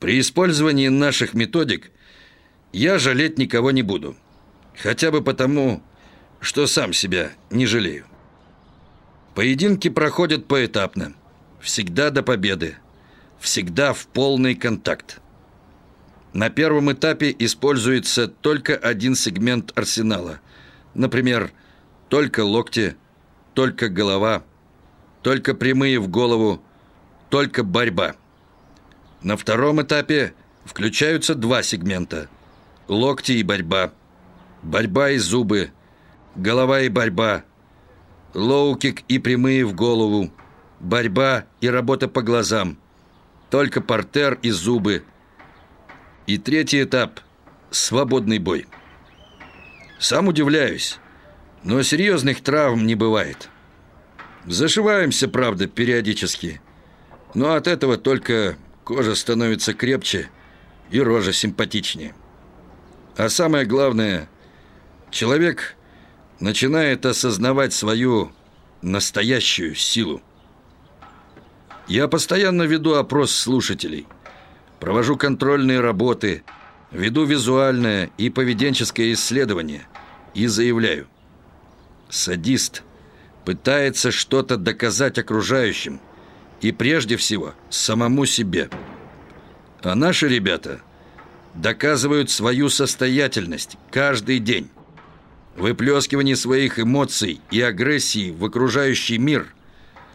При использовании наших методик я жалеть никого не буду. Хотя бы потому, что сам себя не жалею. Поединки проходят поэтапно. Всегда до победы. Всегда в полный контакт. На первом этапе используется только один сегмент арсенала. Например, только локти, только голова, только прямые в голову, только борьба. На втором этапе включаются два сегмента – локти и борьба, борьба и зубы, голова и борьба, лоу-кик и прямые в голову, борьба и работа по глазам, только партер и зубы. И третий этап – свободный бой. Сам удивляюсь, но серьезных травм не бывает. Зашиваемся, правда, периодически, но от этого только кожа становится крепче и рожа симпатичнее. А самое главное, человек начинает осознавать свою настоящую силу. Я постоянно веду опрос слушателей, провожу контрольные работы, веду визуальное и поведенческое исследование и заявляю. Садист пытается что-то доказать окружающим и прежде всего самому себе. А наши ребята доказывают свою состоятельность каждый день. Выплескивание своих эмоций и агрессии в окружающий мир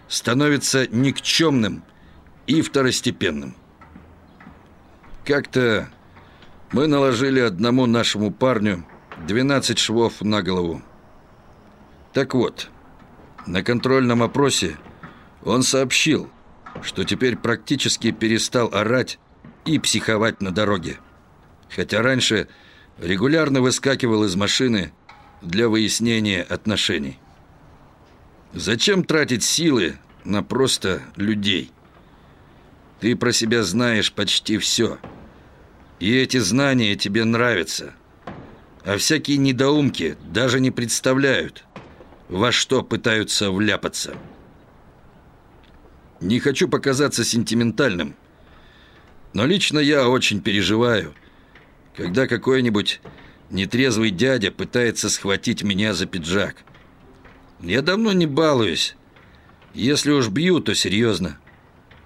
становится никчемным и второстепенным. Как-то мы наложили одному нашему парню 12 швов на голову. Так вот, на контрольном опросе он сообщил, что теперь практически перестал орать и психовать на дороге. Хотя раньше регулярно выскакивал из машины для выяснения отношений. Зачем тратить силы на просто людей? Ты про себя знаешь почти все. И эти знания тебе нравятся. А всякие недоумки даже не представляют, во что пытаются вляпаться. Не хочу показаться сентиментальным, но лично я очень переживаю, когда какой-нибудь нетрезвый дядя пытается схватить меня за пиджак. Я давно не балуюсь. Если уж бью, то серьезно.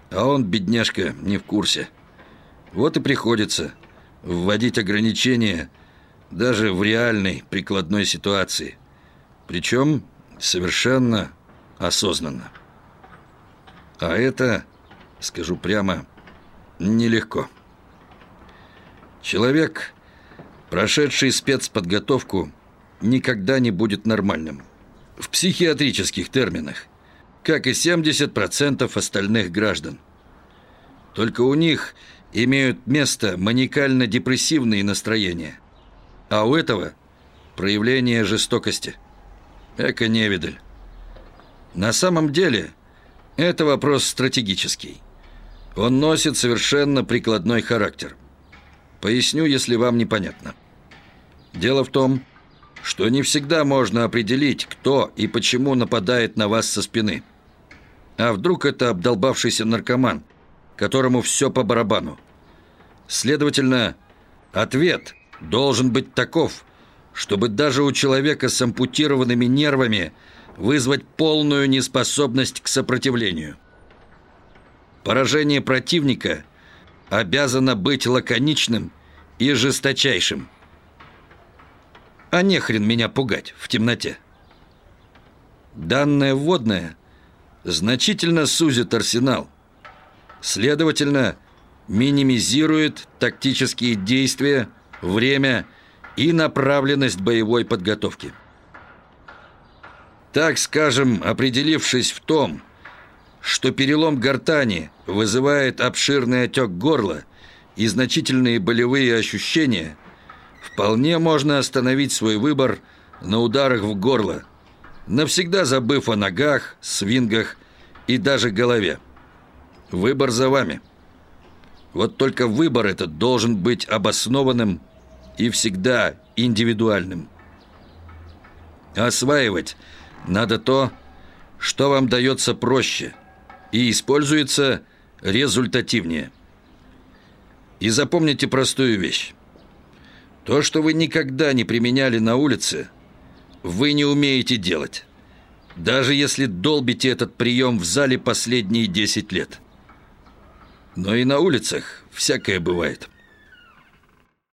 А он, бедняжка, не в курсе. Вот и приходится вводить ограничения даже в реальной прикладной ситуации. Причем совершенно осознанно. А это, скажу прямо, нелегко. Человек, прошедший спецподготовку, никогда не будет нормальным. В психиатрических терминах, как и 70% остальных граждан. Только у них имеют место маникально-депрессивные настроения. А у этого проявление жестокости. Эко-невидаль. На самом деле, это вопрос стратегический. Он носит совершенно прикладной характер. Поясню, если вам непонятно. Дело в том, что не всегда можно определить, кто и почему нападает на вас со спины. А вдруг это обдолбавшийся наркоман, которому все по барабану. Следовательно, ответ должен быть таков, чтобы даже у человека с ампутированными нервами вызвать полную неспособность к сопротивлению. Поражение противника обязано быть лаконичным и жесточайшим. А нехрен меня пугать в темноте. Данное вводное значительно сузит арсенал. Следовательно, минимизирует тактические действия, время и направленность боевой подготовки. Так скажем, определившись в том, что перелом гортани вызывает обширный отек горла и значительные болевые ощущения, вполне можно остановить свой выбор на ударах в горло, навсегда забыв о ногах, свингах и даже голове. Выбор за вами. Вот только выбор этот должен быть обоснованным и всегда индивидуальным. Осваивать надо то, что вам дается проще – и используется результативнее. И запомните простую вещь. То, что вы никогда не применяли на улице, вы не умеете делать. Даже если долбите этот прием в зале последние 10 лет. Но и на улицах всякое бывает.